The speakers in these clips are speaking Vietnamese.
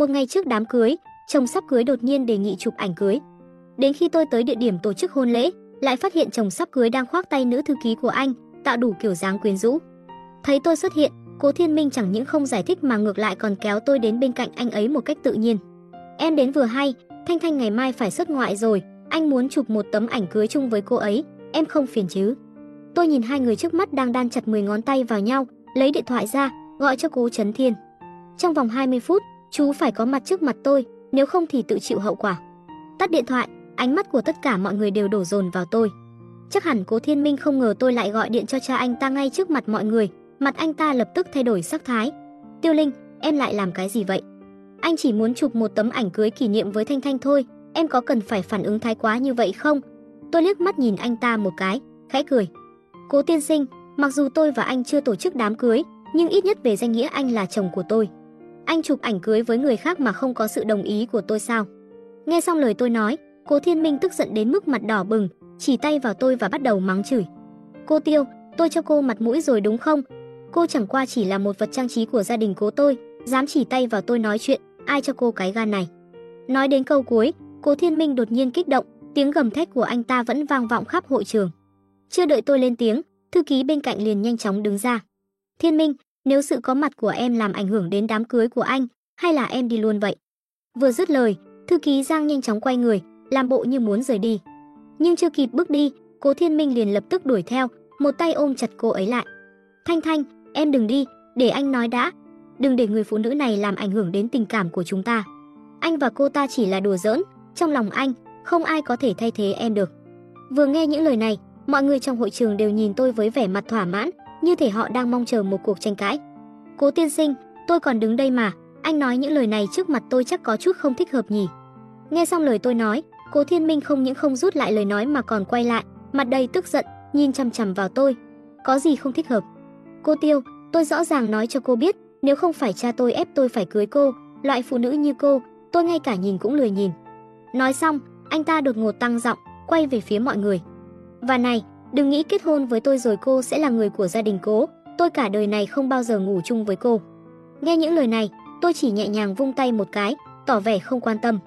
Một ngày trước đám cưới, chồng sắp cưới đột nhiên đề nghị chụp ảnh cưới. Đến khi tôi tới địa điểm tổ chức hôn lễ, lại phát hiện chồng sắp cưới đang khoác tay nữ thư ký của anh, tạo đủ kiểu dáng quyến rũ. Thấy tôi xuất hiện, Cố Thiên Minh chẳng những không giải thích mà ngược lại còn kéo tôi đến bên cạnh anh ấy một cách tự nhiên. Em đến vừa hay, Thanh Thanh ngày mai phải xuất ngoại rồi, anh muốn chụp một tấm ảnh cưới chung với cô ấy, em không phiền chứ? Tôi nhìn hai người trước mắt đang đan chặt 10 ngón tay vào nhau, lấy điện thoại ra, gọi cho cố Trấn Thiên. Trong vòng 20 phút, chú phải có mặt trước mặt tôi, nếu không thì tự chịu hậu quả. Tắt điện thoại, ánh mắt của tất cả mọi người đều đổ dồn vào tôi. Chắc hẳn Cố Thiên Minh không ngờ tôi lại gọi điện cho cha anh ta ngay trước mặt mọi người, mặt anh ta lập tức thay đổi sắc thái. "Tiêu Linh, em lại làm cái gì vậy?" Anh chỉ muốn chụp một tấm ảnh cưới kỷ niệm với Thanh Thanh thôi, em có cần phải phản ứng thái quá như vậy không? Tôi liếc mắt nhìn anh ta một cái, khẽ cười. Cố tiên sinh, mặc dù tôi và anh chưa tổ chức đám cưới, nhưng ít nhất về danh nghĩa anh là chồng của tôi. Anh chụp ảnh cưới với người khác mà không có sự đồng ý của tôi sao? Nghe xong lời tôi nói, Cố Thiên Minh tức giận đến mức mặt đỏ bừng, chỉ tay vào tôi và bắt đầu mắng chửi. Cô Tiêu, tôi cho cô mặt mũi rồi đúng không? Cô chẳng qua chỉ là một vật trang trí của gia đình cố tôi, dám chỉ tay vào tôi nói chuyện, ai cho cô cái gan này? Nói đến câu cuối, Cố Thiên Minh đột nhiên kích động, tiếng gầm thét của anh ta vẫn vang vọng khắp hội trường. Chưa đợi tôi lên tiếng, thư ký bên cạnh liền nhanh chóng đứng ra. Thiên Minh, nếu sự có mặt của em làm ảnh hưởng đến đám cưới của anh, hay là em đi luôn vậy? Vừa dứt lời, thư ký Giang nhanh chóng quay người, làm bộ như muốn rời đi. Nhưng chưa kịp bước đi, Cố Thiên Minh liền lập tức đuổi theo, một tay ôm chặt cô ấy lại. Thanh Thanh, em đừng đi, để anh nói đã. Đừng để người phụ nữ này làm ảnh hưởng đến tình cảm của chúng ta. Anh và cô ta chỉ là đùa giỡn, trong lòng anh, không ai có thể thay thế em được. Vừa nghe những lời này, mọi người trong hội trường đều nhìn tôi với vẻ mặt thỏa mãn, như thể họ đang mong chờ một cuộc tranh cãi. Cố tiên sinh, tôi còn đứng đây mà, anh nói những lời này trước mặt tôi chắc có chút không thích hợp nhỉ. Nghe xong lời tôi nói, Cố Thiên Minh không những không rút lại lời nói mà còn quay lại, mặt đầy tức giận, nhìn chằm chằm vào tôi. Có gì không thích hợp? Cô Tiêu, tôi rõ ràng nói cho cô biết, nếu không phải cha tôi ép tôi phải cưới cô, loại phụ nữ như cô, tôi ngay cả nhìn cũng lười nhìn. Nói xong, anh ta đột ngột tăng giọng, quay về phía mọi người. Và này, đừng nghĩ kết hôn với tôi rồi cô sẽ là người của gia đình cố, tôi cả đời này không bao giờ ngủ chung với cô. Nghe những lời này, tôi chỉ nhẹ nhàng vung tay một cái, tỏ vẻ không quan tâm.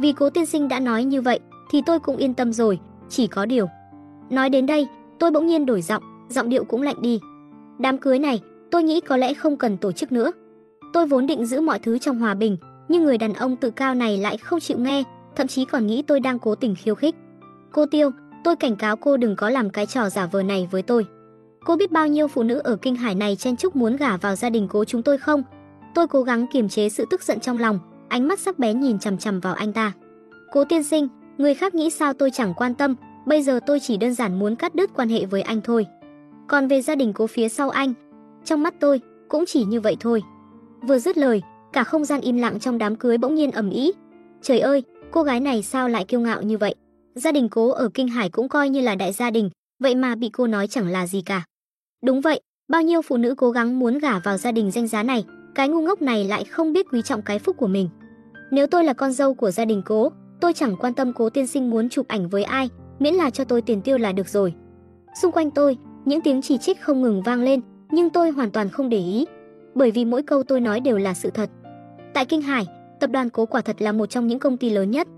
Vì cố tiên sinh đã nói như vậy, thì tôi cũng yên tâm rồi, chỉ có điều. Nói đến đây, tôi bỗng nhiên đổi giọng, giọng điệu cũng lạnh đi. Đám cưới này, tôi nghĩ có lẽ không cần tổ chức nữa. Tôi vốn định giữ mọi thứ trong hòa bình, nhưng người đàn ông tự cao này lại không chịu nghe, thậm chí còn nghĩ tôi đang cố tình khiêu khích. Cô Tiêu, tôi cảnh cáo cô đừng có làm cái trò giả vờ này với tôi. Cô biết bao nhiêu phụ nữ ở kinh hải này chen chúc muốn gả vào gia đình cố chúng tôi không? Tôi cố gắng kiềm chế sự tức giận trong lòng, ánh mắt sắc bén nhìn chằm chằm vào anh ta. Cố tiên sinh, người khác nghĩ sao tôi chẳng quan tâm, bây giờ tôi chỉ đơn giản muốn cắt đứt quan hệ với anh thôi. Còn về gia đình cố phía sau anh, trong mắt tôi cũng chỉ như vậy thôi. Vừa dứt lời, cả không gian im lặng trong đám cưới bỗng nhiên ầm ĩ. Trời ơi, cô gái này sao lại kiêu ngạo như vậy? Gia đình cố ở Kinh Hải cũng coi như là đại gia đình, vậy mà bị cô nói chẳng là gì cả. Đúng vậy, bao nhiêu phụ nữ cố gắng muốn gả vào gia đình danh giá này, cái ngu ngốc này lại không biết quý trọng cái phúc của mình. Nếu tôi là con dâu của gia đình cố, tôi chẳng quan tâm cố tiên sinh muốn chụp ảnh với ai, miễn là cho tôi tiền tiêu là được rồi. Xung quanh tôi, những tiếng chỉ trích không ngừng vang lên, nhưng tôi hoàn toàn không để ý, bởi vì mỗi câu tôi nói đều là sự thật. Tại Kinh Hải, tập đoàn Cố quả thật là một trong những công ty lớn nhất.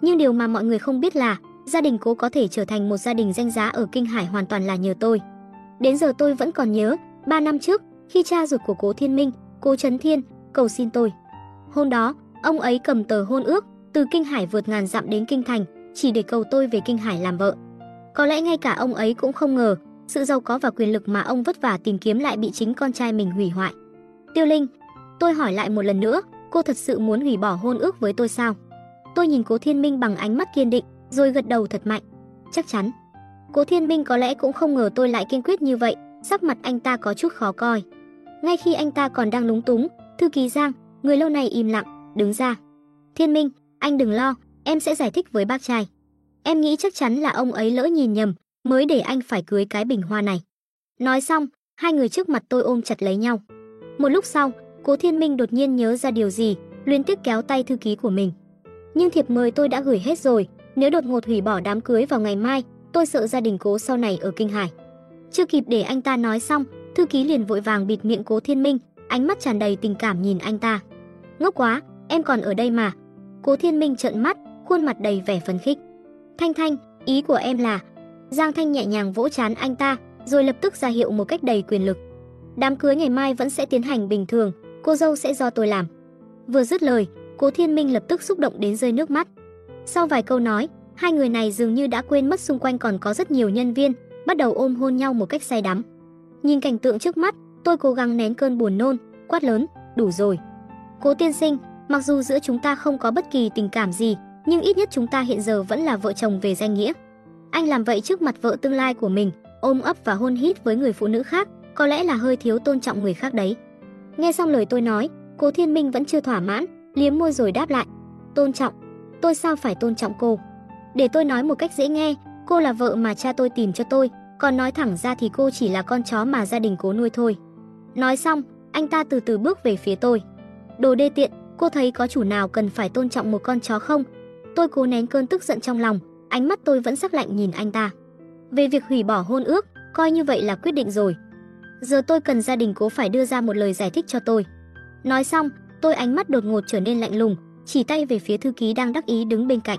Nhưng điều mà mọi người không biết là, gia đình Cố có thể trở thành một gia đình danh giá ở Kinh Hải hoàn toàn là nhờ tôi. Đến giờ tôi vẫn còn nhớ, 3 năm trước, khi cha ruột của Cố Thiên Minh, Cố Trấn Thiên, cầu xin tôi. Hôm đó, ông ấy cầm tờ hôn ước, từ Kinh Hải vượt ngàn dặm đến Kinh Thành, chỉ để cầu tôi về Kinh Hải làm vợ. Có lẽ ngay cả ông ấy cũng không ngờ, sự giàu có và quyền lực mà ông vất vả tìm kiếm lại bị chính con trai mình hủy hoại. Tiêu Linh, tôi hỏi lại một lần nữa, cô thật sự muốn hủy bỏ hôn ước với tôi sao? Tôi nhìn Cố Thiên Minh bằng ánh mắt kiên định, rồi gật đầu thật mạnh. Chắc chắn. Cố Thiên Minh có lẽ cũng không ngờ tôi lại kiên quyết như vậy, sắc mặt anh ta có chút khó coi. Ngay khi anh ta còn đang lúng túng, thư ký Giang, người lâu này im lặng, đứng ra. Thiên Minh, anh đừng lo, em sẽ giải thích với bác trai. Em nghĩ chắc chắn là ông ấy lỡ nhìn nhầm, mới để anh phải cưới cái bình hoa này. Nói xong, hai người trước mặt tôi ôm chặt lấy nhau. Một lúc sau, Cố Thiên Minh đột nhiên nhớ ra điều gì, liên tiếp kéo tay thư ký của mình. Nhưng thiệp mời tôi đã gửi hết rồi, nếu đột ngột hủy bỏ đám cưới vào ngày mai, tôi sợ gia đình Cố sau này ở Kinh Hải. Chưa kịp để anh ta nói xong, thư ký liền vội vàng bịt miệng Cố Thiên Minh, ánh mắt tràn đầy tình cảm nhìn anh ta. Ngốc quá, em còn ở đây mà. Cố Thiên Minh trợn mắt, khuôn mặt đầy vẻ phấn khích. Thanh Thanh, ý của em là... Giang Thanh nhẹ nhàng vỗ chán anh ta, rồi lập tức ra hiệu một cách đầy quyền lực. Đám cưới ngày mai vẫn sẽ tiến hành bình thường, cô dâu sẽ do tôi làm. Vừa dứt lời, Cố Thiên Minh lập tức xúc động đến rơi nước mắt. Sau vài câu nói, hai người này dường như đã quên mất xung quanh còn có rất nhiều nhân viên, bắt đầu ôm hôn nhau một cách say đắm. Nhìn cảnh tượng trước mắt, tôi cố gắng nén cơn buồn nôn, quát lớn, đủ rồi. Cố tiên sinh, mặc dù giữa chúng ta không có bất kỳ tình cảm gì, nhưng ít nhất chúng ta hiện giờ vẫn là vợ chồng về danh nghĩa. Anh làm vậy trước mặt vợ tương lai của mình, ôm ấp và hôn hít với người phụ nữ khác, có lẽ là hơi thiếu tôn trọng người khác đấy. Nghe xong lời tôi nói, Cố Thiên Minh vẫn chưa thỏa mãn, liếm môi rồi đáp lại. Tôn trọng? Tôi sao phải tôn trọng cô? Để tôi nói một cách dễ nghe, cô là vợ mà cha tôi tìm cho tôi, còn nói thẳng ra thì cô chỉ là con chó mà gia đình cố nuôi thôi. Nói xong, anh ta từ từ bước về phía tôi. Đồ đê tiện, cô thấy có chủ nào cần phải tôn trọng một con chó không? Tôi cố nén cơn tức giận trong lòng, ánh mắt tôi vẫn sắc lạnh nhìn anh ta. Về việc hủy bỏ hôn ước, coi như vậy là quyết định rồi. Giờ tôi cần gia đình cố phải đưa ra một lời giải thích cho tôi. Nói xong, tôi ánh mắt đột ngột trở nên lạnh lùng, chỉ tay về phía thư ký đang đắc ý đứng bên cạnh.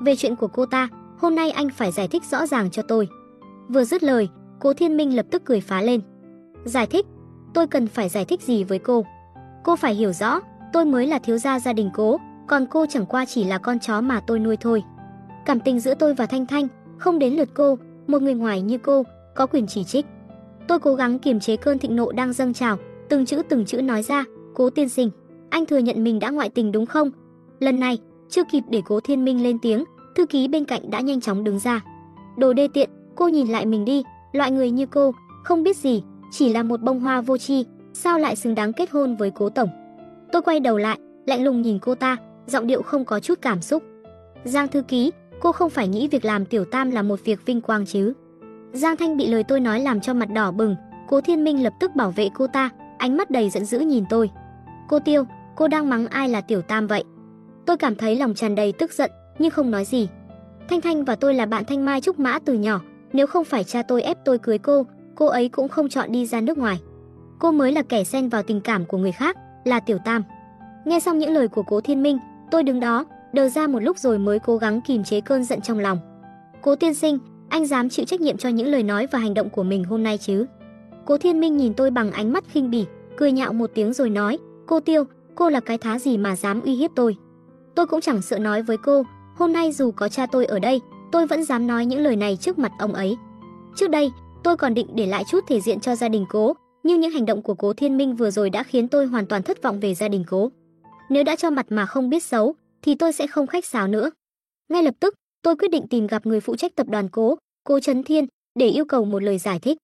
Về chuyện của cô ta, hôm nay anh phải giải thích rõ ràng cho tôi. Vừa dứt lời, Cố Thiên Minh lập tức cười phá lên. Giải thích? Tôi cần phải giải thích gì với cô? Cô phải hiểu rõ, tôi mới là thiếu gia gia đình Cố, còn cô chẳng qua chỉ là con chó mà tôi nuôi thôi. Cảm tình giữa tôi và Thanh Thanh không đến lượt cô, một người ngoài như cô có quyền chỉ trích. Tôi cố gắng kiềm chế cơn thịnh nộ đang dâng trào, từng chữ từng chữ nói ra, "Cố tiên sinh, anh thừa nhận mình đã ngoại tình đúng không?" Lần này, chưa kịp để Cố Thiên Minh lên tiếng, thư ký bên cạnh đã nhanh chóng đứng ra. "Đồ đê tiện, cô nhìn lại mình đi, loại người như cô, không biết gì, chỉ là một bông hoa vô tri, sao lại xứng đáng kết hôn với Cố tổng?" Tôi quay đầu lại, lạnh lùng nhìn cô ta, giọng điệu không có chút cảm xúc. "Giang thư ký, cô không phải nghĩ việc làm tiểu tam là một việc vinh quang chứ?" Giang Thanh bị lời tôi nói làm cho mặt đỏ bừng, Cố Thiên Minh lập tức bảo vệ cô ta, ánh mắt đầy giận dữ nhìn tôi. "Cô Tiêu, cô đang mắng ai là tiểu tam vậy?" Tôi cảm thấy lòng tràn đầy tức giận, nhưng không nói gì. Thanh Thanh và tôi là bạn Thanh Mai Trúc Mã từ nhỏ, nếu không phải cha tôi ép tôi cưới cô, cô ấy cũng không chọn đi ra nước ngoài. Cô mới là kẻ xen vào tình cảm của người khác, là tiểu tam. Nghe xong những lời của Cố Thiên Minh, tôi đứng đó, đờ ra một lúc rồi mới cố gắng kìm chế cơn giận trong lòng. Cố tiên sinh, anh dám chịu trách nhiệm cho những lời nói và hành động của mình hôm nay chứ? Cố Thiên Minh nhìn tôi bằng ánh mắt khinh bỉ, cười nhạo một tiếng rồi nói, cô Tiêu, cô là cái thá gì mà dám uy hiếp tôi? Tôi cũng chẳng sợ nói với cô, hôm nay dù có cha tôi ở đây, tôi vẫn dám nói những lời này trước mặt ông ấy. Trước đây, tôi còn định để lại chút thể diện cho gia đình cố, nhưng những hành động của cố Thiên Minh vừa rồi đã khiến tôi hoàn toàn thất vọng về gia đình cố. Nếu đã cho mặt mà không biết xấu, thì tôi sẽ không khách sáo nữa. Ngay lập tức, tôi quyết định tìm gặp người phụ trách tập đoàn cố, cố Trấn Thiên, để yêu cầu một lời giải thích.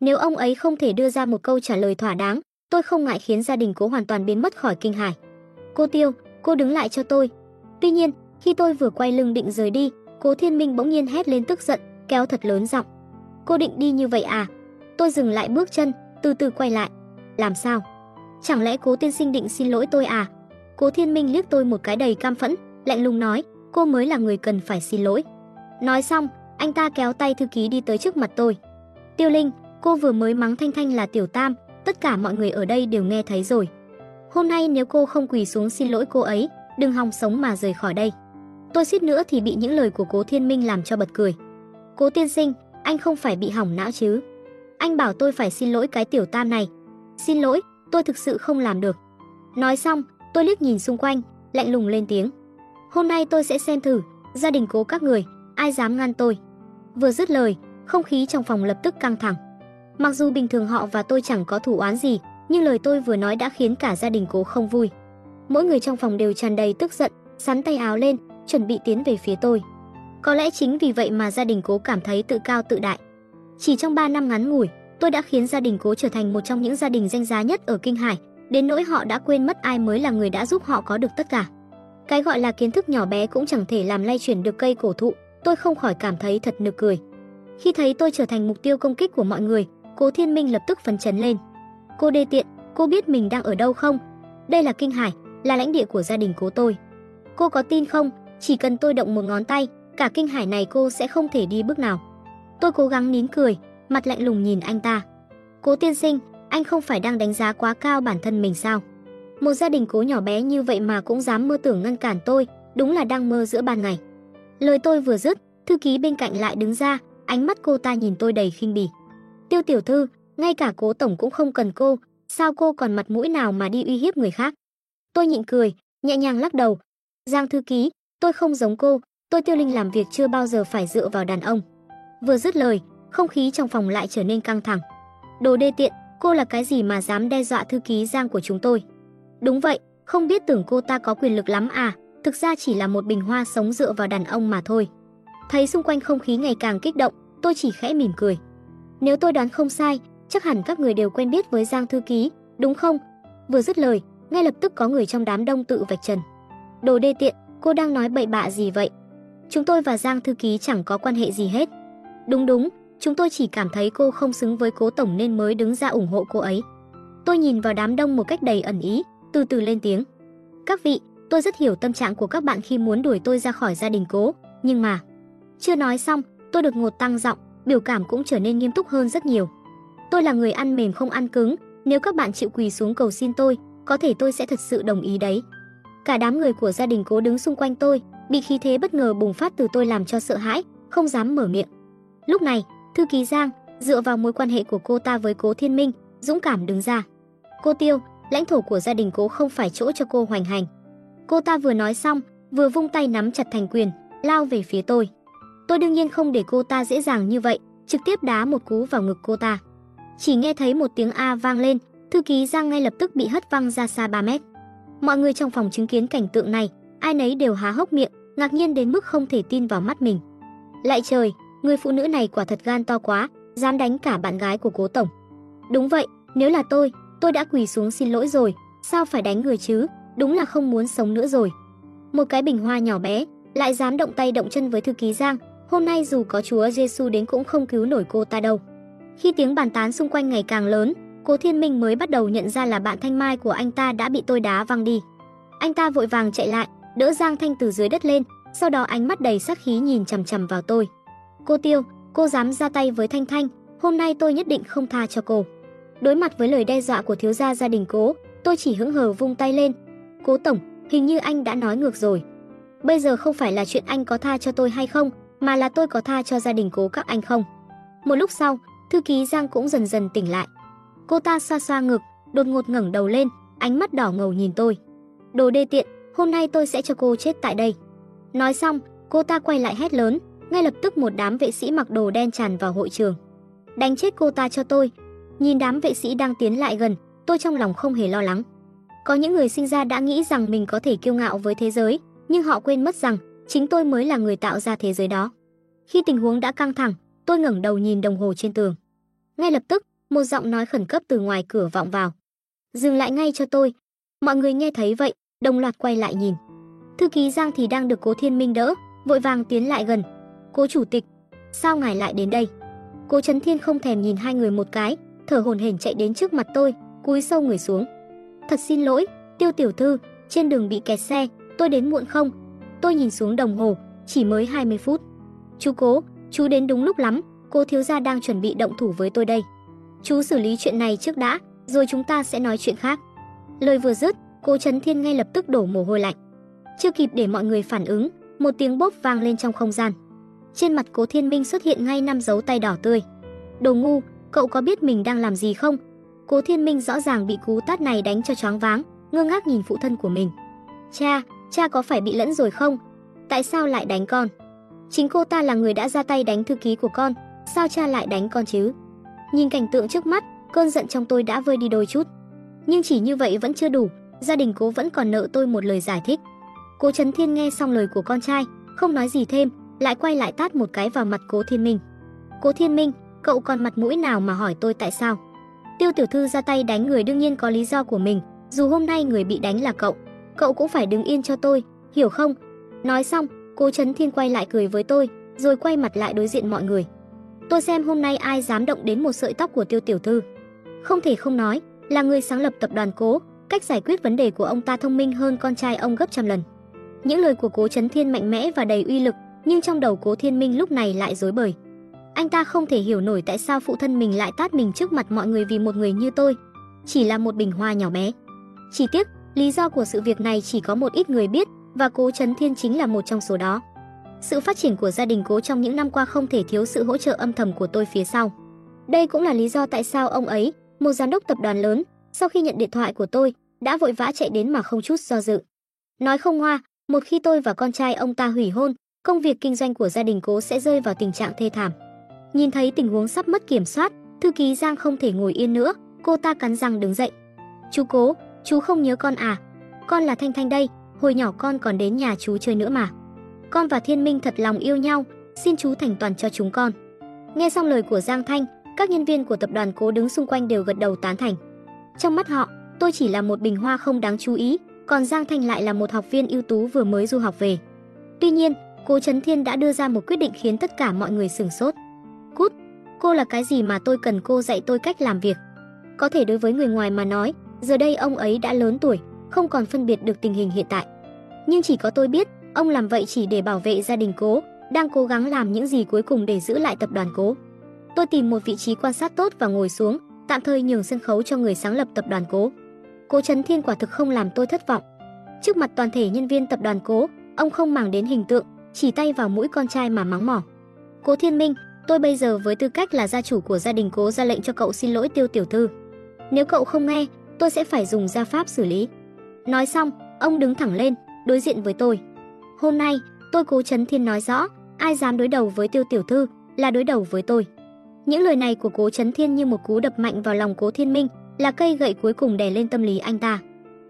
Nếu ông ấy không thể đưa ra một câu trả lời thỏa đáng, tôi không ngại khiến gia đình cố hoàn toàn biến mất khỏi kinh hải. Cô Tiêu, cô đứng lại cho tôi. Tuy nhiên, khi tôi vừa quay lưng định rời đi, cố Thiên Minh bỗng nhiên hét lên tức giận, kéo thật lớn giọng. Cô định đi như vậy à? Tôi dừng lại bước chân, từ từ quay lại. Làm sao? Chẳng lẽ cố tiên sinh định xin lỗi tôi à? Cố Thiên Minh liếc tôi một cái đầy cam phẫn, lạnh lùng nói, cô mới là người cần phải xin lỗi. Nói xong, anh ta kéo tay thư ký đi tới trước mặt tôi. Tiêu Linh, cô vừa mới mắng Thanh Thanh là tiểu tam, tất cả mọi người ở đây đều nghe thấy rồi. Hôm nay nếu cô không quỳ xuống xin lỗi cô ấy, đừng hòng sống mà rời khỏi đây. Tôi suýt nữa thì bị những lời của Cố Thiên Minh làm cho bật cười. Cố tiên sinh, anh không phải bị hỏng não chứ? Anh bảo tôi phải xin lỗi cái tiểu tam này. Xin lỗi, tôi thực sự không làm được. Nói xong, tôi liếc nhìn xung quanh, lạnh lùng lên tiếng. Hôm nay tôi sẽ xem thử, gia đình cố các người, ai dám ngăn tôi. Vừa dứt lời, không khí trong phòng lập tức căng thẳng. Mặc dù bình thường họ và tôi chẳng có thủ oán gì, nhưng lời tôi vừa nói đã khiến cả gia đình cố không vui. Mỗi người trong phòng đều tràn đầy tức giận, sắn tay áo lên, chuẩn bị tiến về phía tôi. Có lẽ chính vì vậy mà gia đình cố cảm thấy tự cao tự đại. Chỉ trong 3 năm ngắn ngủi, tôi đã khiến gia đình cố trở thành một trong những gia đình danh giá nhất ở Kinh Hải, đến nỗi họ đã quên mất ai mới là người đã giúp họ có được tất cả. Cái gọi là kiến thức nhỏ bé cũng chẳng thể làm lay chuyển được cây cổ thụ, tôi không khỏi cảm thấy thật nực cười. Khi thấy tôi trở thành mục tiêu công kích của mọi người, Cố Thiên Minh lập tức phấn chấn lên. Cô đê tiện, cô biết mình đang ở đâu không? Đây là Kinh Hải, là lãnh địa của gia đình cố tôi. Cô có tin không, chỉ cần tôi động một ngón tay, cả Kinh Hải này cô sẽ không thể đi bước nào. Tôi cố gắng nín cười, mặt lạnh lùng nhìn anh ta. Cố tiên sinh, anh không phải đang đánh giá quá cao bản thân mình sao? Một gia đình cố nhỏ bé như vậy mà cũng dám mơ tưởng ngăn cản tôi, đúng là đang mơ giữa ban ngày. Lời tôi vừa dứt, thư ký bên cạnh lại đứng ra, ánh mắt cô ta nhìn tôi đầy khinh bỉ. Tiêu tiểu thư, ngay cả cố tổng cũng không cần cô, sao cô còn mặt mũi nào mà đi uy hiếp người khác? Tôi nhịn cười, nhẹ nhàng lắc đầu. Giang thư ký, tôi không giống cô, tôi Tiêu Linh làm việc chưa bao giờ phải dựa vào đàn ông. Vừa dứt lời, không khí trong phòng lại trở nên căng thẳng. Đồ đê tiện, cô là cái gì mà dám đe dọa thư ký Giang của chúng tôi? Đúng vậy, không biết tưởng cô ta có quyền lực lắm à, thực ra chỉ là một bình hoa sống dựa vào đàn ông mà thôi. Thấy xung quanh không khí ngày càng kích động, tôi chỉ khẽ mỉm cười. Nếu tôi đoán không sai, chắc hẳn các người đều quen biết với Giang thư ký, đúng không? Vừa dứt lời, ngay lập tức có người trong đám đông tự vạch trần. Đồ đê tiện, cô đang nói bậy bạ gì vậy? Chúng tôi và Giang thư ký chẳng có quan hệ gì hết. Đúng đúng, chúng tôi chỉ cảm thấy cô không xứng với cố tổng nên mới đứng ra ủng hộ cô ấy. Tôi nhìn vào đám đông một cách đầy ẩn ý, từ từ lên tiếng. Các vị, tôi rất hiểu tâm trạng của các bạn khi muốn đuổi tôi ra khỏi gia đình cố, nhưng mà... Chưa nói xong, tôi được ngột tăng giọng, biểu cảm cũng trở nên nghiêm túc hơn rất nhiều. Tôi là người ăn mềm không ăn cứng, nếu các bạn chịu quỳ xuống cầu xin tôi, có thể tôi sẽ thật sự đồng ý đấy. Cả đám người của gia đình cố đứng xung quanh tôi, bị khí thế bất ngờ bùng phát từ tôi làm cho sợ hãi, không dám mở miệng. Lúc này, thư ký Giang, dựa vào mối quan hệ của cô ta với Cố Thiên Minh, dũng cảm đứng ra. Cô Tiêu, lãnh thổ của gia đình Cố không phải chỗ cho cô hoành hành. Cô ta vừa nói xong, vừa vung tay nắm chặt thành quyền, lao về phía tôi. Tôi đương nhiên không để cô ta dễ dàng như vậy, trực tiếp đá một cú vào ngực cô ta. Chỉ nghe thấy một tiếng a vang lên, thư ký Giang ngay lập tức bị hất văng ra xa 3 mét. Mọi người trong phòng chứng kiến cảnh tượng này, ai nấy đều há hốc miệng, ngạc nhiên đến mức không thể tin vào mắt mình. Lại trời, người phụ nữ này quả thật gan to quá, dám đánh cả bạn gái của cố tổng. Đúng vậy, nếu là tôi, tôi đã quỳ xuống xin lỗi rồi, sao phải đánh người chứ, đúng là không muốn sống nữa rồi. Một cái bình hoa nhỏ bé, lại dám động tay động chân với thư ký Giang, hôm nay dù có Chúa Giêsu đến cũng không cứu nổi cô ta đâu. Khi tiếng bàn tán xung quanh ngày càng lớn, Cố Thiên Minh mới bắt đầu nhận ra là bạn Thanh Mai của anh ta đã bị tôi đá văng đi. Anh ta vội vàng chạy lại, đỡ Giang Thanh từ dưới đất lên, sau đó ánh mắt đầy sát khí nhìn chằm chằm vào tôi. "Cô Tiêu, cô dám ra tay với Thanh Thanh, hôm nay tôi nhất định không tha cho cô." Đối mặt với lời đe dọa của thiếu gia gia đình Cố, tôi chỉ hững hờ vung tay lên. "Cố tổng, hình như anh đã nói ngược rồi. Bây giờ không phải là chuyện anh có tha cho tôi hay không, mà là tôi có tha cho gia đình Cố các anh không." Một lúc sau, thư ký Giang cũng dần dần tỉnh lại. Cô ta xoa xoa ngực, đột ngột ngẩng đầu lên, ánh mắt đỏ ngầu nhìn tôi. "Đồ đê tiện, hôm nay tôi sẽ cho cô chết tại đây." Nói xong, cô ta quay lại hét lớn, ngay lập tức một đám vệ sĩ mặc đồ đen tràn vào hội trường. Đánh chết cô ta cho tôi. Nhìn đám vệ sĩ đang tiến lại gần, tôi trong lòng không hề lo lắng. Có những người sinh ra đã nghĩ rằng mình có thể kiêu ngạo với thế giới, nhưng họ quên mất rằng chính tôi mới là người tạo ra thế giới đó. Khi tình huống đã căng thẳng, tôi ngẩng đầu nhìn đồng hồ trên tường. Ngay lập tức, một giọng nói khẩn cấp từ ngoài cửa vọng vào. Dừng lại ngay cho tôi. Mọi người nghe thấy vậy, đồng loạt quay lại nhìn. Thư ký Giang thì đang được Cố Thiên Minh đỡ, vội vàng tiến lại gần. "Cố chủ tịch, sao ngài lại đến đây?" Cố Chấn Thiên không thèm nhìn hai người một cái, thở hổn hển chạy đến trước mặt tôi, cúi sâu người xuống. "Thật xin lỗi, Tiêu tiểu thư, trên đường bị kẹt xe, tôi đến muộn không?" Tôi nhìn xuống đồng hồ, chỉ mới 20 phút. "Chú Cố, chú đến đúng lúc lắm, cô thiếu gia đang chuẩn bị động thủ với tôi đây. Chú xử lý chuyện này trước đã, rồi chúng ta sẽ nói chuyện khác." Lời vừa dứt, cô Trấn Thiên ngay lập tức đổ mồ hôi lạnh. Chưa kịp để mọi người phản ứng, một tiếng bốp vang lên trong không gian. Trên mặt Cố Thiên Minh xuất hiện ngay năm dấu tay đỏ tươi. Đồ ngu, cậu có biết mình đang làm gì không? Cố Thiên Minh rõ ràng bị cú tát này đánh cho choáng váng, ngơ ngác nhìn phụ thân của mình. Cha, cha có phải bị lẫn rồi không? Tại sao lại đánh con? Chính cô ta là người đã ra tay đánh thư ký của con, sao cha lại đánh con chứ? Nhìn cảnh tượng trước mắt, cơn giận trong tôi đã vơi đi đôi chút. Nhưng chỉ như vậy vẫn chưa đủ, gia đình cố vẫn còn nợ tôi một lời giải thích. Cố Trấn Thiên nghe xong lời của con trai, không nói gì thêm, lại quay lại tát một cái vào mặt Cố Thiên Minh. "Cố Thiên Minh, cậu còn mặt mũi nào mà hỏi tôi tại sao?" Tiêu tiểu thư ra tay đánh người đương nhiên có lý do của mình, dù hôm nay người bị đánh là cậu, cậu cũng phải đứng yên cho tôi, hiểu không? Nói xong, Cố Trấn Thiên quay lại cười với tôi, rồi quay mặt lại đối diện mọi người. Tôi xem hôm nay ai dám động đến một sợi tóc của Tiêu tiểu thư. Không thể không nói, là người sáng lập tập đoàn Cố, cách giải quyết vấn đề của ông ta thông minh hơn con trai ông gấp trăm lần. Những lời của Cố Chấn Thiên mạnh mẽ và đầy uy lực, nhưng trong đầu Cố Thiên Minh lúc này lại rối bời. Anh ta không thể hiểu nổi tại sao phụ thân mình lại tát mình trước mặt mọi người vì một người như tôi, chỉ là một bình hoa nhỏ bé. Chỉ tiếc, Lý do của sự việc này chỉ có một ít người biết và Cố Trấn Thiên chính là một trong số đó. Sự phát triển của gia đình Cố trong những năm qua không thể thiếu sự hỗ trợ âm thầm của tôi phía sau. Đây cũng là lý do tại sao ông ấy, một giám đốc tập đoàn lớn, sau khi nhận điện thoại của tôi, đã vội vã chạy đến mà không chút do dự. Nói không hoa, một khi tôi và con trai ông ta hủy hôn, công việc kinh doanh của gia đình Cố sẽ rơi vào tình trạng thê thảm. Nhìn thấy tình huống sắp mất kiểm soát, thư ký Giang không thể ngồi yên nữa, cô ta cắn răng đứng dậy. "Chú Cố, chú không nhớ con à? Con là Thanh Thanh đây, hồi nhỏ con còn đến nhà chú chơi nữa mà. Con và Thiên Minh thật lòng yêu nhau, xin chú thành toàn cho chúng con." Nghe xong lời của Giang Thanh, các nhân viên của tập đoàn Cố đứng xung quanh đều gật đầu tán thành. Trong mắt họ, tôi chỉ là một bình hoa không đáng chú ý, còn Giang Thanh lại là một học viên ưu tú vừa mới du học về. Tuy nhiên, Cố Chấn Thiên đã đưa ra một quyết định khiến tất cả mọi người sửng sốt. Cút, cô là cái gì mà tôi cần cô dạy tôi cách làm việc? Có thể đối với người ngoài mà nói, giờ đây ông ấy đã lớn tuổi, không còn phân biệt được tình hình hiện tại. Nhưng chỉ có tôi biết, ông làm vậy chỉ để bảo vệ gia đình Cố, đang cố gắng làm những gì cuối cùng để giữ lại tập đoàn Cố. Tôi tìm một vị trí quan sát tốt và ngồi xuống, tạm thời nhường sân khấu cho người sáng lập tập đoàn Cố. Cố Trấn Thiên quả thực không làm tôi thất vọng. Trước mặt toàn thể nhân viên tập đoàn Cố, ông không màng đến hình tượng, chỉ tay vào mũi con trai mà mắng mỏ. Cố Thiên Minh, tôi bây giờ với tư cách là gia chủ của gia đình Cố ra lệnh cho cậu xin lỗi Tiêu tiểu thư. Nếu cậu không nghe, tôi sẽ phải dùng gia pháp xử lý. Nói xong, ông đứng thẳng lên, đối diện với tôi. Hôm nay, tôi Cố chấn Thiên nói rõ, ai dám đối đầu với Tiêu tiểu thư là đối đầu với tôi. Những lời này của Cố Chấn Thiên như một cú đập mạnh vào lòng Cố Thiên Minh, là cây gậy cuối cùng đè lên tâm lý anh ta.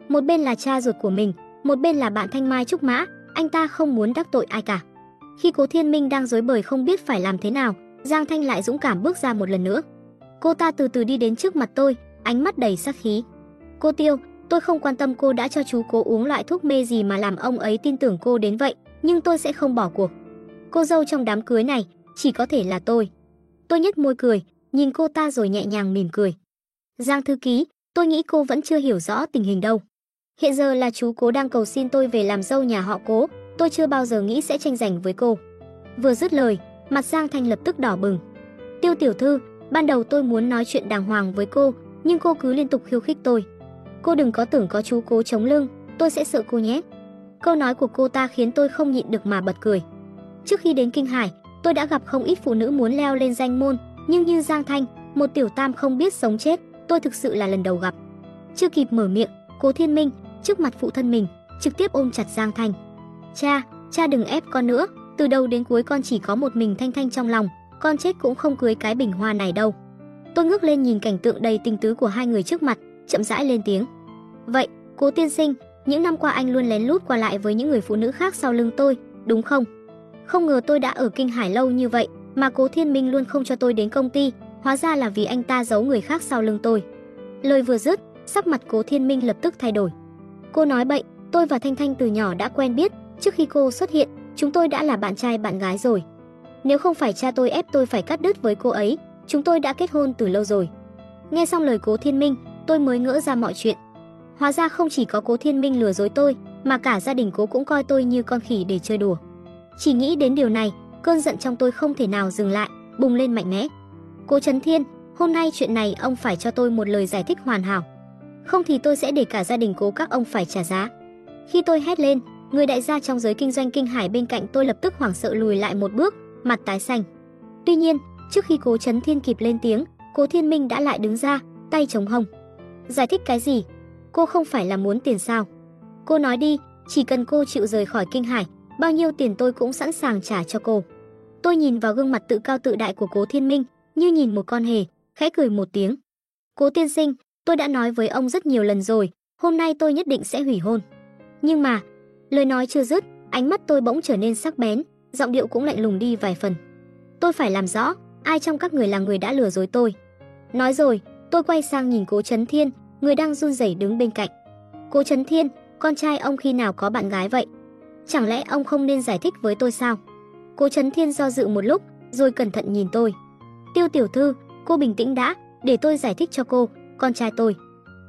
Một bên là cha ruột của mình, một bên là bạn Thanh Mai Trúc Mã, anh ta không muốn đắc tội ai cả. Khi Cố Thiên Minh đang rối bời không biết phải làm thế nào, Giang Thanh lại dũng cảm bước ra một lần nữa. Cô ta từ từ đi đến trước mặt tôi, ánh mắt đầy sát khí. "Cô Tiêu, tôi không quan tâm cô đã cho chú Cố uống loại thuốc mê gì mà làm ông ấy tin tưởng cô đến vậy, nhưng tôi sẽ không bỏ cuộc. Cô dâu trong đám cưới này chỉ có thể là tôi." Tôi nhếch môi cười, nhìn cô ta rồi nhẹ nhàng mỉm cười. Giang thư ký, tôi nghĩ cô vẫn chưa hiểu rõ tình hình đâu. Hiện giờ là chú Cố đang cầu xin tôi về làm dâu nhà họ Cố, tôi chưa bao giờ nghĩ sẽ tranh giành với cô. Vừa dứt lời, mặt Giang Thanh lập tức đỏ bừng. Tiêu tiểu thư, ban đầu tôi muốn nói chuyện đàng hoàng với cô, nhưng cô cứ liên tục khiêu khích tôi. Cô đừng có tưởng có chú Cố chống lưng, tôi sẽ sợ cô nhé. Câu nói của cô ta khiến tôi không nhịn được mà bật cười. Trước khi đến Kinh Hải, tôi đã gặp không ít phụ nữ muốn leo lên danh môn, nhưng như Giang Thanh, một tiểu tam không biết sống chết, tôi thực sự là lần đầu gặp. Chưa kịp mở miệng, Cố Thiên Minh trước mặt phụ thân mình, trực tiếp ôm chặt Giang Thanh. "Cha, cha đừng ép con nữa, từ đầu đến cuối con chỉ có một mình Thanh Thanh trong lòng, con chết cũng không cưới cái bình hoa này đâu." Tôi ngước lên nhìn cảnh tượng đầy tình tứ của hai người trước mặt, chậm rãi lên tiếng. "Vậy, Cố tiên sinh, những năm qua anh luôn lén lút qua lại với những người phụ nữ khác sau lưng tôi, đúng không?" Không ngờ tôi đã ở Kinh Hải lâu như vậy, mà Cố Thiên Minh luôn không cho tôi đến công ty, hóa ra là vì anh ta giấu người khác sau lưng tôi. Lời vừa dứt, sắc mặt Cố Thiên Minh lập tức thay đổi. Cô nói bậy, tôi và Thanh Thanh từ nhỏ đã quen biết, trước khi cô xuất hiện, chúng tôi đã là bạn trai bạn gái rồi. Nếu không phải cha tôi ép tôi phải cắt đứt với cô ấy, chúng tôi đã kết hôn từ lâu rồi. Nghe xong lời Cố Thiên Minh, tôi mới ngỡ ra mọi chuyện. Hóa ra không chỉ có Cố Thiên Minh lừa dối tôi, mà cả gia đình Cố cũng coi tôi như con khỉ để chơi đùa. Chỉ nghĩ đến điều này, cơn giận trong tôi không thể nào dừng lại, bùng lên mạnh mẽ. Cố Trấn Thiên, hôm nay chuyện này ông phải cho tôi một lời giải thích hoàn hảo. Không thì tôi sẽ để cả gia đình cố các ông phải trả giá. Khi tôi hét lên, người đại gia trong giới kinh doanh kinh hải bên cạnh tôi lập tức hoảng sợ lùi lại một bước, mặt tái xanh. Tuy nhiên, trước khi Cố Trấn Thiên kịp lên tiếng, Cố Thiên Minh đã lại đứng ra, tay chống hông. Giải thích cái gì? Cô không phải là muốn tiền sao? Cô nói đi, chỉ cần cô chịu rời khỏi kinh hải, bao nhiêu tiền tôi cũng sẵn sàng trả cho cô. Tôi nhìn vào gương mặt tự cao tự đại của Cố Thiên Minh, như nhìn một con hề, khẽ cười một tiếng. Cố tiên sinh, tôi đã nói với ông rất nhiều lần rồi, hôm nay tôi nhất định sẽ hủy hôn. Nhưng mà, lời nói chưa dứt, ánh mắt tôi bỗng trở nên sắc bén, giọng điệu cũng lạnh lùng đi vài phần. Tôi phải làm rõ, ai trong các người là người đã lừa dối tôi. Nói rồi, tôi quay sang nhìn Cố Chấn Thiên, người đang run rẩy đứng bên cạnh. Cố Trấn Thiên, con trai ông khi nào có bạn gái vậy? Chẳng lẽ ông không nên giải thích với tôi sao? Cố Trấn Thiên do dự một lúc, rồi cẩn thận nhìn tôi. Tiêu tiểu thư, cô bình tĩnh đã, để tôi giải thích cho cô, con trai tôi.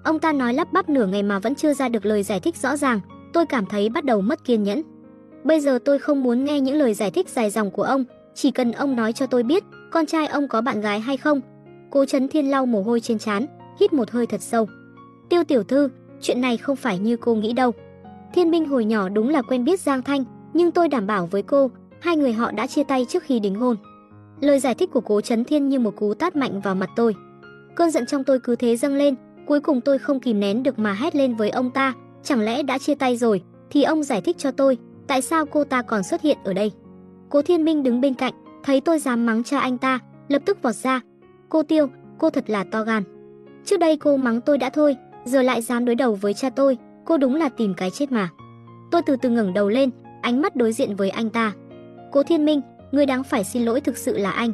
Ông ta nói lắp bắp nửa ngày mà vẫn chưa ra được lời giải thích rõ ràng, tôi cảm thấy bắt đầu mất kiên nhẫn. Bây giờ tôi không muốn nghe những lời giải thích dài dòng của ông, chỉ cần ông nói cho tôi biết, con trai ông có bạn gái hay không. Cố Trấn Thiên lau mồ hôi trên trán, hít một hơi thật sâu. Tiêu tiểu thư, chuyện này không phải như cô nghĩ đâu. Thiên Minh hồi nhỏ đúng là quen biết Giang Thanh, nhưng tôi đảm bảo với cô, hai người họ đã chia tay trước khi đính hôn. Lời giải thích của Cố Chấn Thiên như một cú tát mạnh vào mặt tôi. Cơn giận trong tôi cứ thế dâng lên, cuối cùng tôi không kìm nén được mà hét lên với ông ta, chẳng lẽ đã chia tay rồi, thì ông giải thích cho tôi, tại sao cô ta còn xuất hiện ở đây. Cố Thiên Minh đứng bên cạnh, thấy tôi dám mắng cha anh ta, lập tức vọt ra. Cô Tiêu, cô thật là to gan. Trước đây cô mắng tôi đã thôi, giờ lại dám đối đầu với cha tôi, cô đúng là tìm cái chết mà. Tôi từ từ ngẩng đầu lên, ánh mắt đối diện với anh ta. Cố Thiên Minh, người đáng phải xin lỗi thực sự là anh.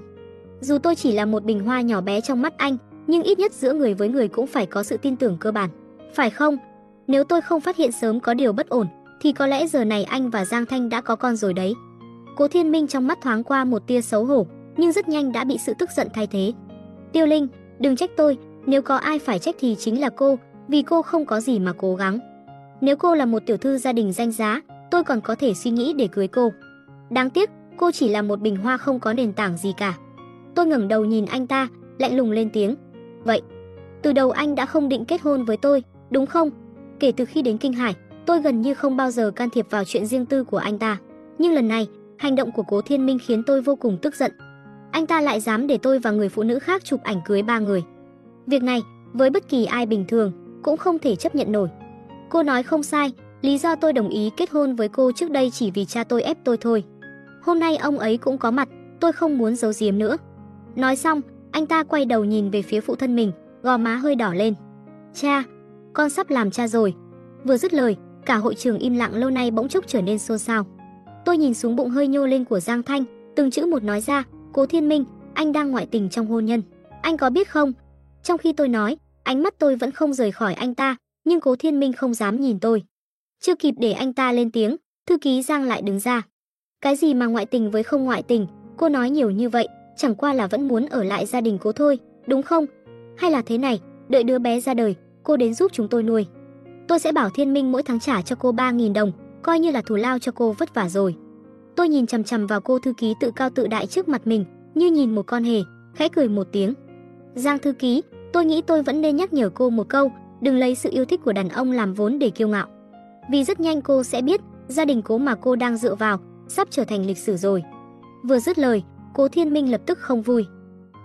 Dù tôi chỉ là một bình hoa nhỏ bé trong mắt anh, nhưng ít nhất giữa người với người cũng phải có sự tin tưởng cơ bản. Phải không? Nếu tôi không phát hiện sớm có điều bất ổn, thì có lẽ giờ này anh và Giang Thanh đã có con rồi đấy. Cố Thiên Minh trong mắt thoáng qua một tia xấu hổ, nhưng rất nhanh đã bị sự tức giận thay thế. Tiêu Linh, đừng trách tôi, nếu có ai phải trách thì chính là cô, vì cô không có gì mà cố gắng. Nếu cô là một tiểu thư gia đình danh giá, tôi còn có thể suy nghĩ để cưới cô. Đáng tiếc, cô chỉ là một bình hoa không có nền tảng gì cả. Tôi ngẩng đầu nhìn anh ta, lạnh lùng lên tiếng. Vậy, từ đầu anh đã không định kết hôn với tôi, đúng không? Kể từ khi đến Kinh Hải, tôi gần như không bao giờ can thiệp vào chuyện riêng tư của anh ta. Nhưng lần này, hành động của Cố Thiên Minh khiến tôi vô cùng tức giận. Anh ta lại dám để tôi và người phụ nữ khác chụp ảnh cưới ba người. Việc này, với bất kỳ ai bình thường, cũng không thể chấp nhận nổi. Cô nói không sai, lý do tôi đồng ý kết hôn với cô trước đây chỉ vì cha tôi ép tôi thôi. Hôm nay ông ấy cũng có mặt, tôi không muốn giấu giếm nữa. Nói xong, anh ta quay đầu nhìn về phía phụ thân mình, gò má hơi đỏ lên. Cha, con sắp làm cha rồi. Vừa dứt lời, cả hội trường im lặng lâu nay bỗng chốc trở nên xôn xao. Tôi nhìn xuống bụng hơi nhô lên của Giang Thanh, từng chữ một nói ra, Cố Thiên Minh, anh đang ngoại tình trong hôn nhân. Anh có biết không? Trong khi tôi nói, ánh mắt tôi vẫn không rời khỏi anh ta, nhưng Cố Thiên Minh không dám nhìn tôi. Chưa kịp để anh ta lên tiếng, thư ký Giang lại đứng ra. Cái gì mà ngoại tình với không ngoại tình, cô nói nhiều như vậy, chẳng qua là vẫn muốn ở lại gia đình cô thôi, đúng không? Hay là thế này, đợi đứa bé ra đời, cô đến giúp chúng tôi nuôi. Tôi sẽ bảo Thiên Minh mỗi tháng trả cho cô 3.000 đồng, coi như là thù lao cho cô vất vả rồi. Tôi nhìn chằm chằm vào cô thư ký tự cao tự đại trước mặt mình, như nhìn một con hề, khẽ cười một tiếng. Giang thư ký, tôi nghĩ tôi vẫn nên nhắc nhở cô một câu, đừng lấy sự yêu thích của đàn ông làm vốn để kiêu ngạo. Vì rất nhanh cô sẽ biết, gia đình cố mà cô đang dựa vào, sắp trở thành lịch sử rồi. Vừa dứt lời, Cố Thiên Minh lập tức không vui.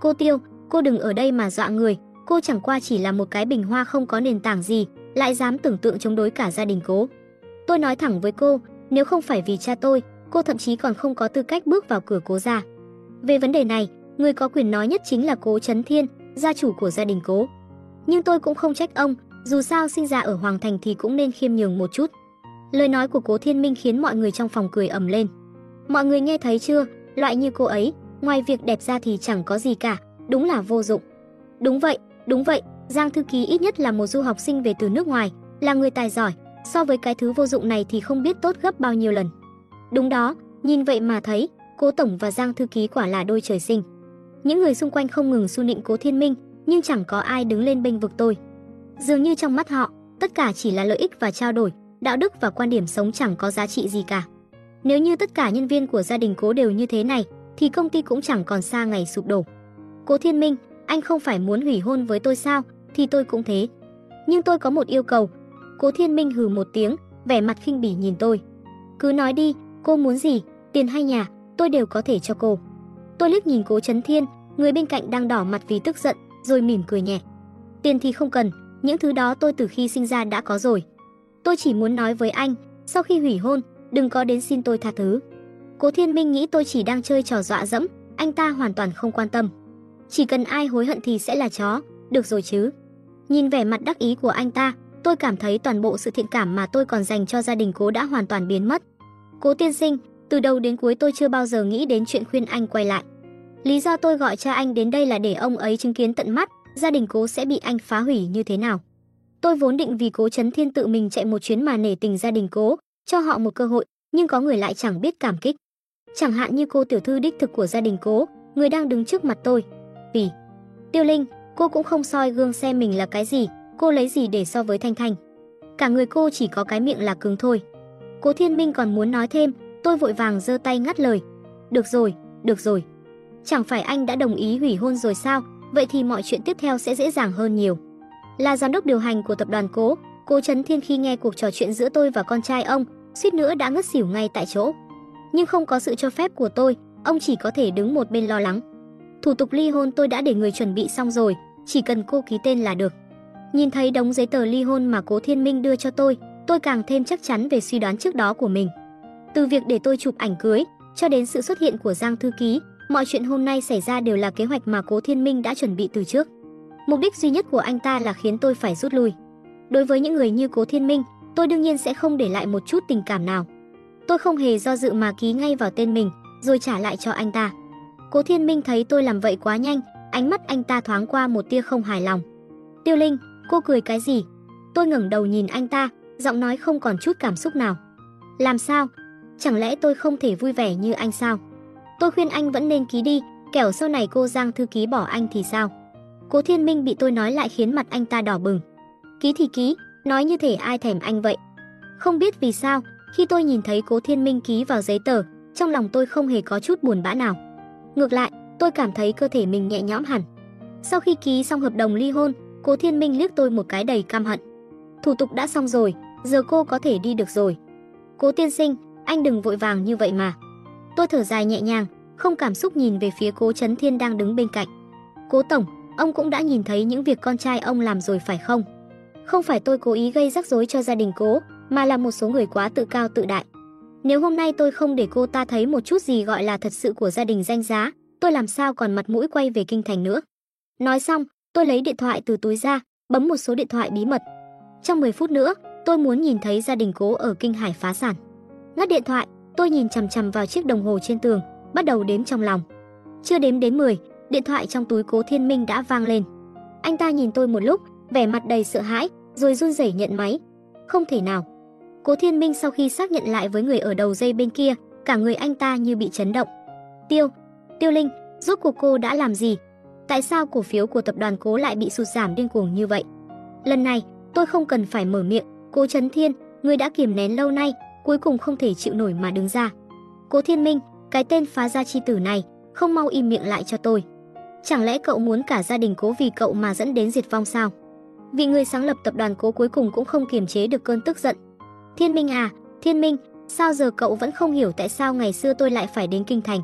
Cô Tiêu, cô đừng ở đây mà dọa người, cô chẳng qua chỉ là một cái bình hoa không có nền tảng gì, lại dám tưởng tượng chống đối cả gia đình cố. Tôi nói thẳng với cô, nếu không phải vì cha tôi, cô thậm chí còn không có tư cách bước vào cửa cố gia. Về vấn đề này, người có quyền nói nhất chính là cố Trấn Thiên, gia chủ của gia đình cố. Nhưng tôi cũng không trách ông, dù sao sinh ra ở Hoàng Thành thì cũng nên khiêm nhường một chút. Lời nói của cố Thiên Minh khiến mọi người trong phòng cười ầm lên. Mọi người nghe thấy chưa, loại như cô ấy, ngoài việc đẹp ra thì chẳng có gì cả, đúng là vô dụng. Đúng vậy, đúng vậy, Giang thư ký ít nhất là một du học sinh về từ nước ngoài, là người tài giỏi, so với cái thứ vô dụng này thì không biết tốt gấp bao nhiêu lần. Đúng đó, nhìn vậy mà thấy, Cố tổng và Giang thư ký quả là đôi trời sinh. Những người xung quanh không ngừng xu nịnh Cố Thiên Minh, nhưng chẳng có ai đứng lên bênh vực tôi. Dường như trong mắt họ, tất cả chỉ là lợi ích và trao đổi, đạo đức và quan điểm sống chẳng có giá trị gì cả. Nếu như tất cả nhân viên của gia đình Cố đều như thế này, thì công ty cũng chẳng còn xa ngày sụp đổ. Cố Thiên Minh, anh không phải muốn hủy hôn với tôi sao? Thì tôi cũng thế. Nhưng tôi có một yêu cầu. Cố Thiên Minh hừ một tiếng, vẻ mặt khinh bỉ nhìn tôi. Cứ nói đi, cô muốn gì, tiền hay nhà, tôi đều có thể cho cô. Tôi liếc nhìn Cố Chấn Thiên, người bên cạnh đang đỏ mặt vì tức giận, rồi mỉm cười nhẹ. Tiền thì không cần, những thứ đó tôi từ khi sinh ra đã có rồi. Tôi chỉ muốn nói với anh, sau khi hủy hôn, đừng có đến xin tôi tha thứ. Cố Thiên Minh nghĩ tôi chỉ đang chơi trò dọa dẫm, anh ta hoàn toàn không quan tâm. Chỉ cần ai hối hận thì sẽ là chó, được rồi chứ. Nhìn vẻ mặt đắc ý của anh ta, tôi cảm thấy toàn bộ sự thiện cảm mà tôi còn dành cho gia đình cố đã hoàn toàn biến mất. Cố tiên sinh, từ đầu đến cuối tôi chưa bao giờ nghĩ đến chuyện khuyên anh quay lại. Lý do tôi gọi cha anh đến đây là để ông ấy chứng kiến tận mắt, gia đình cố sẽ bị anh phá hủy như thế nào. Tôi vốn định vì cố chấn thiên tự mình chạy một chuyến mà nể tình gia đình cố, cho họ một cơ hội, nhưng có người lại chẳng biết cảm kích. Chẳng hạn như cô tiểu thư đích thực của gia đình cố, người đang đứng trước mặt tôi. Vì Tiêu Linh, cô cũng không soi gương xem mình là cái gì, cô lấy gì để so với Thanh Thanh. Cả người cô chỉ có cái miệng là cứng thôi. Cố Thiên Minh còn muốn nói thêm, tôi vội vàng giơ tay ngắt lời. Được rồi, được rồi. Chẳng phải anh đã đồng ý hủy hôn rồi sao, vậy thì mọi chuyện tiếp theo sẽ dễ dàng hơn nhiều. Là giám đốc điều hành của tập đoàn Cố, Cố Chấn Thiên khi nghe cuộc trò chuyện giữa tôi và con trai ông, suýt nữa đã ngất xỉu ngay tại chỗ. Nhưng không có sự cho phép của tôi, ông chỉ có thể đứng một bên lo lắng. Thủ tục ly hôn tôi đã để người chuẩn bị xong rồi, chỉ cần cô ký tên là được. Nhìn thấy đống giấy tờ ly hôn mà Cố Thiên Minh đưa cho tôi, tôi càng thêm chắc chắn về suy đoán trước đó của mình. Từ việc để tôi chụp ảnh cưới, cho đến sự xuất hiện của Giang thư ký, mọi chuyện hôm nay xảy ra đều là kế hoạch mà Cố Thiên Minh đã chuẩn bị từ trước. Mục đích duy nhất của anh ta là khiến tôi phải rút lui. Đối với những người như Cố Thiên Minh, tôi đương nhiên sẽ không để lại một chút tình cảm nào. Tôi không hề do dự mà ký ngay vào tên mình, rồi trả lại cho anh ta. Cố Thiên Minh thấy tôi làm vậy quá nhanh, ánh mắt anh ta thoáng qua một tia không hài lòng. Tiêu Linh, cô cười cái gì? Tôi ngẩng đầu nhìn anh ta, giọng nói không còn chút cảm xúc nào. Làm sao? Chẳng lẽ tôi không thể vui vẻ như anh sao? Tôi khuyên anh vẫn nên ký đi, kẻo sau này cô Giang thư ký bỏ anh thì sao? Cố Thiên Minh bị tôi nói lại khiến mặt anh ta đỏ bừng. Ký thì ký, nói như thể ai thèm anh vậy. Không biết vì sao, khi tôi nhìn thấy Cố Thiên Minh ký vào giấy tờ, trong lòng tôi không hề có chút buồn bã nào. Ngược lại, tôi cảm thấy cơ thể mình nhẹ nhõm hẳn. Sau khi ký xong hợp đồng ly hôn, Cố Thiên Minh liếc tôi một cái đầy căm hận. Thủ tục đã xong rồi, giờ cô có thể đi được rồi. Cố tiên sinh, anh đừng vội vàng như vậy mà. Tôi thở dài nhẹ nhàng, không cảm xúc nhìn về phía Cố Chấn Thiên đang đứng bên cạnh. Cố tổng, ông cũng đã nhìn thấy những việc con trai ông làm rồi phải không? Không phải tôi cố ý gây rắc rối cho gia đình cố, mà là một số người quá tự cao tự đại. Nếu hôm nay tôi không để cô ta thấy một chút gì gọi là thật sự của gia đình danh giá, tôi làm sao còn mặt mũi quay về kinh thành nữa. Nói xong, tôi lấy điện thoại từ túi ra, bấm một số điện thoại bí mật. Trong 10 phút nữa, tôi muốn nhìn thấy gia đình cố ở kinh hải phá sản. Ngắt điện thoại, tôi nhìn chằm chằm vào chiếc đồng hồ trên tường, bắt đầu đếm trong lòng. Chưa đếm đến 10, điện thoại trong túi Cố Thiên Minh đã vang lên. Anh ta nhìn tôi một lúc, vẻ mặt đầy sợ hãi, rồi run rẩy nhận máy. Không thể nào. Cố Thiên Minh sau khi xác nhận lại với người ở đầu dây bên kia, cả người anh ta như bị chấn động. Tiêu, Tiêu Linh, rốt cuộc cô đã làm gì? Tại sao cổ phiếu của tập đoàn Cố lại bị sụt giảm điên cuồng như vậy? Lần này, tôi không cần phải mở miệng, Cố Trấn Thiên, người đã kiềm nén lâu nay, cuối cùng không thể chịu nổi mà đứng ra. Cố Thiên Minh, cái tên phá gia chi tử này, không mau im miệng lại cho tôi. Chẳng lẽ cậu muốn cả gia đình Cố vì cậu mà dẫn đến diệt vong sao? Vì người sáng lập tập đoàn Cố cuối cùng cũng không kiềm chế được cơn tức giận. Thiên Minh à, Thiên Minh, sao giờ cậu vẫn không hiểu tại sao ngày xưa tôi lại phải đến kinh thành?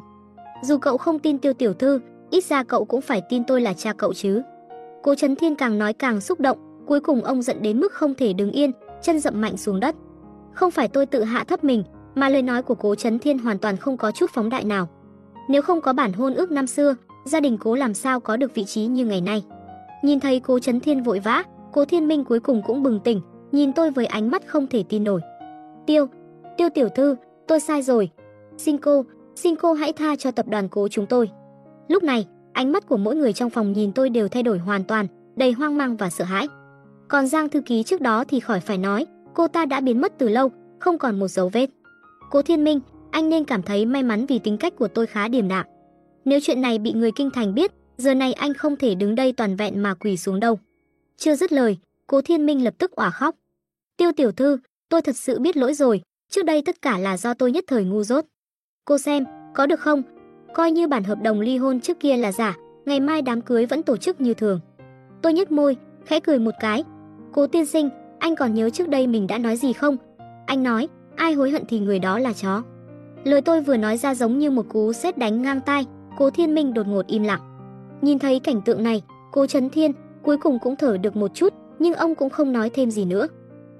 Dù cậu không tin Tiêu tiểu thư, ít ra cậu cũng phải tin tôi là cha cậu chứ. Cố Chấn Thiên càng nói càng xúc động, cuối cùng ông giận đến mức không thể đứng yên, chân dậm mạnh xuống đất. Không phải tôi tự hạ thấp mình, mà lời nói của Cố Chấn Thiên hoàn toàn không có chút phóng đại nào. Nếu không có bản hôn ước năm xưa, gia đình Cố làm sao có được vị trí như ngày nay. Nhìn thấy Cố Chấn Thiên vội vã, Cố Thiên Minh cuối cùng cũng bừng tỉnh, nhìn tôi với ánh mắt không thể tin nổi. "Tiêu, Tiêu tiểu thư, tôi sai rồi. Xin cô, xin cô hãy tha cho tập đoàn Cố chúng tôi." Lúc này, ánh mắt của mỗi người trong phòng nhìn tôi đều thay đổi hoàn toàn, đầy hoang mang và sợ hãi. Còn Giang thư ký trước đó thì khỏi phải nói, cô ta đã biến mất từ lâu, không còn một dấu vết. Cố Thiên Minh, anh nên cảm thấy may mắn vì tính cách của tôi khá điềm đạm. Nếu chuyện này bị người kinh thành biết, giờ này anh không thể đứng đây toàn vẹn mà quỳ xuống đâu. Chưa dứt lời, Cố Thiên Minh lập tức òa khóc. Tiêu tiểu thư, tôi thật sự biết lỗi rồi, trước đây tất cả là do tôi nhất thời ngu dốt. Cô xem, có được không? Coi như bản hợp đồng ly hôn trước kia là giả, ngày mai đám cưới vẫn tổ chức như thường. Tôi nhếch môi, khẽ cười một cái. Cố tiên sinh, anh còn nhớ trước đây mình đã nói gì không? Anh nói, ai hối hận thì người đó là chó. Lời tôi vừa nói ra giống như một cú sét đánh ngang tai, Cố Thiên Minh đột ngột im lặng. Nhìn thấy cảnh tượng này, Cố Trấn Thiên cuối cùng cũng thở được một chút, nhưng ông cũng không nói thêm gì nữa.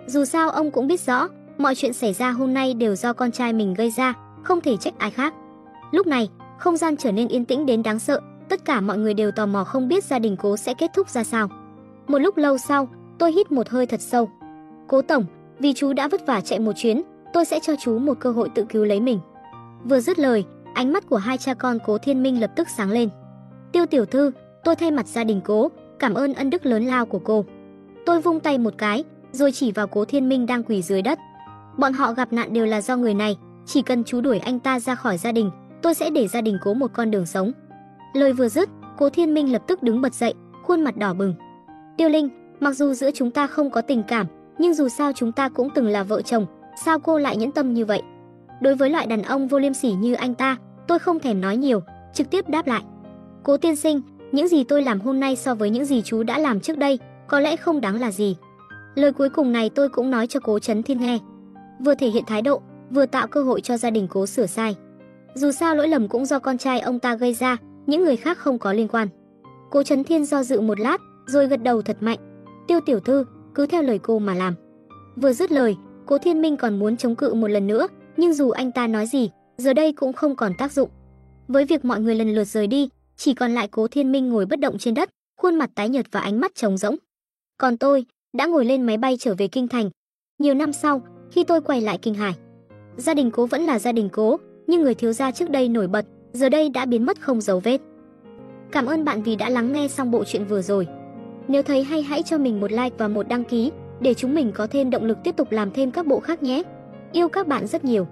Dù sao ông cũng biết rõ, mọi chuyện xảy ra hôm nay đều do con trai mình gây ra, không thể trách ai khác. Lúc này, không gian trở nên yên tĩnh đến đáng sợ, tất cả mọi người đều tò mò không biết gia đình Cố sẽ kết thúc ra sao. Một lúc lâu sau, tôi hít một hơi thật sâu. Cố tổng, vì chú đã vất vả chạy một chuyến, tôi sẽ cho chú một cơ hội tự cứu lấy mình. Vừa dứt lời, ánh mắt của hai cha con Cố Thiên Minh lập tức sáng lên. Tiêu tiểu thư, tôi thay mặt gia đình Cố, cảm ơn ân đức lớn lao của cô. Tôi vung tay một cái, rồi chỉ vào Cố Thiên Minh đang quỳ dưới đất. Bọn họ gặp nạn đều là do người này, chỉ cần chú đuổi anh ta ra khỏi gia đình, tôi sẽ để gia đình Cố một con đường sống. Lời vừa dứt, Cố Thiên Minh lập tức đứng bật dậy, khuôn mặt đỏ bừng. Tiêu Linh, mặc dù giữa chúng ta không có tình cảm, nhưng dù sao chúng ta cũng từng là vợ chồng, sao cô lại nhẫn tâm như vậy? Đối với loại đàn ông vô liêm sỉ như anh ta, tôi không thèm nói nhiều, trực tiếp đáp lại. Cố tiên sinh, những gì tôi làm hôm nay so với những gì chú đã làm trước đây, có lẽ không đáng là gì. Lời cuối cùng này tôi cũng nói cho Cố Chấn Thiên nghe. Vừa thể hiện thái độ, vừa tạo cơ hội cho gia đình Cố sửa sai. Dù sao lỗi lầm cũng do con trai ông ta gây ra, những người khác không có liên quan. Cố Chấn Thiên do dự một lát, rồi gật đầu thật mạnh. Tiêu tiểu thư, cứ theo lời cô mà làm. Vừa dứt lời, Cố Thiên Minh còn muốn chống cự một lần nữa, nhưng dù anh ta nói gì, giờ đây cũng không còn tác dụng. Với việc mọi người lần lượt rời đi, chỉ còn lại Cố Thiên Minh ngồi bất động trên đất, khuôn mặt tái nhợt và ánh mắt trống rỗng. Còn tôi, đã ngồi lên máy bay trở về kinh thành. Nhiều năm sau, khi tôi quay lại kinh hải, gia đình Cố vẫn là gia đình Cố, nhưng người thiếu gia trước đây nổi bật, giờ đây đã biến mất không dấu vết. Cảm ơn bạn vì đã lắng nghe xong bộ truyện vừa rồi. Nếu thấy hay hãy cho mình một like và một đăng ký, để chúng mình có thêm động lực tiếp tục làm thêm các bộ khác nhé. Yêu các bạn rất nhiều.